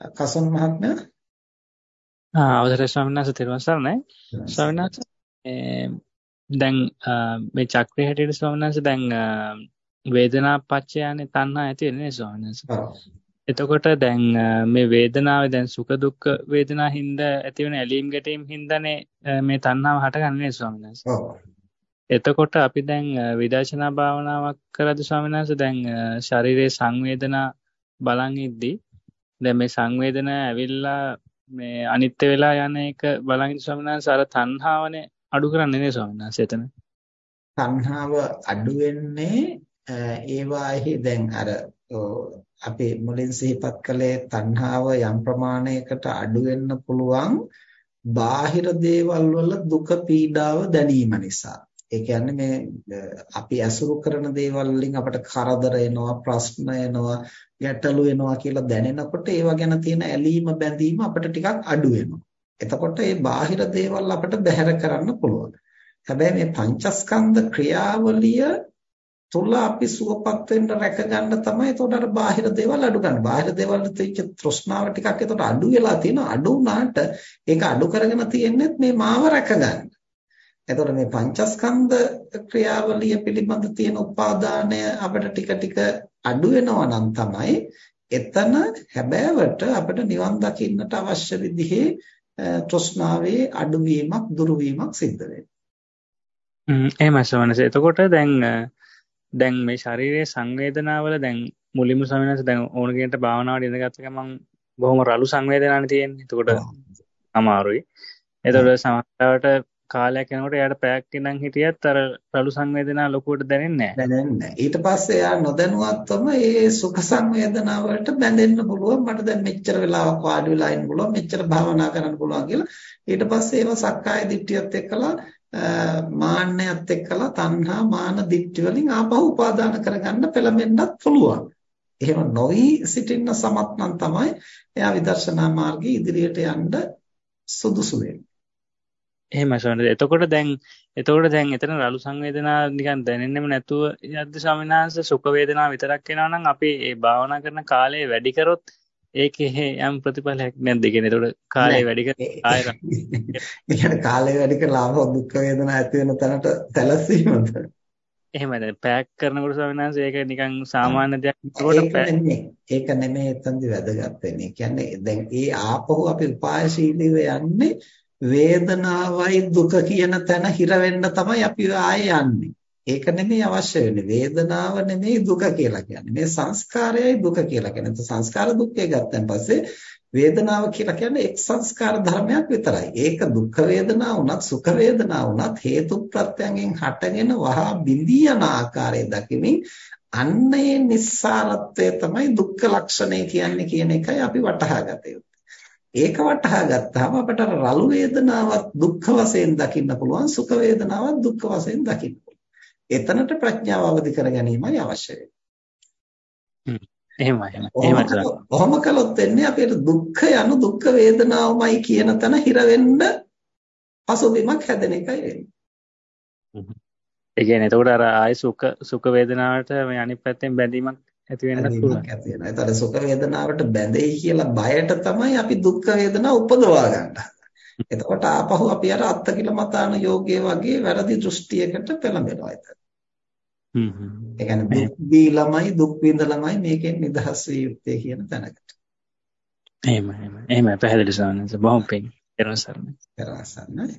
කසන් මහත්මයා ආ අවසරයි ස්වාමීන් වහන්සේ තෙරුවන් සරණයි ස්වාමීන් වහන්සේ දැන් මේ චක්‍රය හැටියට ස්වාමීන් වහන්සේ දැන් වේදනා පච්චයනේ තණ්හා ඇති වෙන්නේ ස්වාමීන් වහන්සේ. එතකොට දැන් මේ වේදනාවේ දැන් සුඛ දුක්ඛ වේදනා හින්දා ඇති වෙන ඇලීම් ගැටීම් හින්දානේ මේ තණ්හාව හටගන්නේ ස්වාමීන් වහන්සේ. එතකොට අපි දැන් විදර්ශනා භාවනාවක් කරද්දී ස්වාමීන් වහන්සේ දැන් ශරීරයේ සංවේදනා බලන් ඉද්දී දැන් මේ සංවේදනා ඇවිල්ලා මේ අනිත්‍ය වෙලා යන එක බලන් ඉන්න ස්වාමීන් වහන්සේ අර තණ්හාවනේ අඩු කරන්නේ නේ ස්වාමීන් වහන්සේ එතන. තණ්හාව අඩු වෙන්නේ ඒවාෙහි දැන් අර අපි මුලින් සිහිපත් කළේ තණ්හාව යම් ප්‍රමාණයකට අඩු වෙන්න පුළුවන් බාහිර දේවල් වල දුක පීඩාව දැනීම නිසා. ඒ කියන්නේ මේ අපි අසුරු කරන දේවල් වලින් අපට කරදර එනවා ප්‍රශ්න එනවා ගැටලු එනවා කියලා දැනෙනකොට ඒවා ගැන තියෙන ඇලීම බැඳීම අපිට ටිකක් අඩු වෙනවා. එතකොට මේ බාහිර දේවල් අපිට බැහැර කරන්න පුළුවන්. හැබැයි මේ පංචස්කන්ධ ක්‍රියාවලිය තුල අපි සුවපත් වෙන්න රැක ගන්න තමයි එතකොට අර බාහිර දේවල් අඩු ගන්න. බාහිර දේවල් තියෙච්ච තෘෂ්ණාව ටිකක් එතකොට අඩු වෙලා තියෙනවා. අඩු වුණාට ඒක අඩු කරගෙන තියෙන්නේ මේ මාව රැක ගන්න. එතකොට මේ පංචස්කන්ධ ක්‍රියාවලිය පිළිබඳ තියෙන උපාදානය අපිට ටික ටික අඩු වෙනවා නම් තමයි එතන හැබෑවට අපිට නිවන් දකින්නට අවශ්‍ය විදිහේ තෘෂ්ණාවේ අඩුවීමක් දුරුවීමක් සිද්ධ වෙනවා. හ්ම් එහෙමයි සවනස. එතකොට දැන් දැන් මේ ශරීරයේ සංවේදනාවල දැන් මුලින්ම සවනස දැන් ඕන කෙනෙක්ට භාවනාවට ඉඳගත්ත ගමන් බොහොම රළු සංවේදනාවක් තියෙන්නේ. එතකොට අමාරුයි. එතකොට සමහරවට කාලයක් යනකොට එයාට පැයක් ඉඳන් හිටියත් අර රළු සංවේදනා ලොකුවට දැනෙන්නේ නැහැ. දැනෙන්නේ ඊට පස්සේ එයා නොදැනුවත්වම ඒ සුඛ සංවේදනා වලට බැඳෙන්න පුළුවන්. මට දැන් මෙච්චර වෙලාවක් වාඩි වෙලා ඉන්න පුළුවන්. මෙච්චර භාවනා කරන්න පුළුවන් කියලා. ඊට පස්සේ ඒව සක්කාය දිට්ඨියත් එක්කලා මාන්නයත් එක්කලා තණ්හා මාන දිට්ඨි වලින් ආපහු උපාදාන කරගන්න පෙළඹෙන්නත් පුළුවන්. එහෙම නොවි සිටින්න සමත් නම් තමයි එයා විදර්ශනා මාර්ගයේ ඉදිරියට යන්න සුදුසු වෙන්නේ. එහෙමයි ස්වාමීනි. එතකොට දැන් එතකොට දැන් එතන රළු සංවේදනා නිකන් දැනෙන්නෙම නැතුව යද්ද ස්වාමිනාංශ සුඛ වේදනා විතරක් එනවා නම් අපි ඒ භාවනා කරන කාලය වැඩි කරොත් ඒකේ යම් ප්‍රතිඵලයක් නැද්ද කියන්නේ. එතකොට කාලය වැඩි කර ආය කියන්නේ කාලය වැඩි කරලා ආව දුක් වේදනා ඇති වෙන තැනට සැලසීමද? එහෙමයි දැන් පැක් කරනකොට ස්වාමිනාංශ ඒක නිකන් සාමාන්‍ය දෙයක් නේද? ඒක නෙමෙයි එතනදි වැදගත් වෙන්නේ. කියන්නේ දැන් ඒ ආපහු අපි උපායශීලීව යන්නේ වේදනාවයි දුක කියන තැන හිර වෙන්න තමයි අපි ආයේ යන්නේ. ඒක නෙමෙයි අවශ්‍ය වෙන්නේ. වේදනාව නෙමෙයි දුක කියලා කියන්නේ. මේ සංස්කාරයයි දුක කියලා කියන්නේ. සංස්කාර දුක්ඛය ගත්තන් පස්සේ වේදනාව කියලා කියන්නේ එක් සංස්කාර ධර්මයක් විතරයි. ඒක දුක් වේදනා වුණත් සුඛ වේදනා වුණත් හේතු ප්‍රත්‍යයෙන් හටගෙන වහා බිඳී යන ආකාරය දකිමින් අන්නේ නිස්සාරත්වය තමයි දුක්ඛ ලක්ෂණය කියන්නේ කියන එකයි අපි වටහා ගත යුත්තේ. ඒක වටහා ගත්තාම අපට රළු වේදනාවක් දුක්ඛ වශයෙන් දකින්න පුළුවන් සුඛ වේදනාවක් දුක්ඛ වශයෙන් දකින්න එතනට ප්‍රඥාව අවදි කර ගැනීමයි අවශ්‍ය එහෙමයි එහෙමයි. කොහොම කළොත් වෙන්නේ අපිට දුක්ඛ යනු දුක්ඛ වේදනාවමයි කියන තැන හිර වෙන්න පසුබිමක් හැදෙන එකයි වෙන්නේ. ඒ කියන්නේ එතකොට අර ආයි සුඛ සුඛ වේදනාවට මේ අනිත් පැත්තෙන් බැඳීමක් ඇති වෙන්නත් පුළුවන්. ඇති වෙනවා. ඒතර සුඛ වේදනාවට බැඳෙයි කියලා බයට තමයි අපි දුක්ඛ වේදනා උපදවා ගන්න. එතකොට ආපහු අපි අර අත්තකිලමතාන යෝගයේ වගේ වැරදි දෘෂ්ටියකට පෙළඹෙනවා එතන. හ්ම් හ්ම්. ඒ කියන්නේ දුක් දීලමයි දුක් විඳලමයි මේකෙන් නිදහස් විය යුත්තේ කියන තැනකට. එහෙම එහෙම. එහෙම පැහැදිලි සානස බොහොම පිං. ඊරසරණයි. ඊරසරණයි.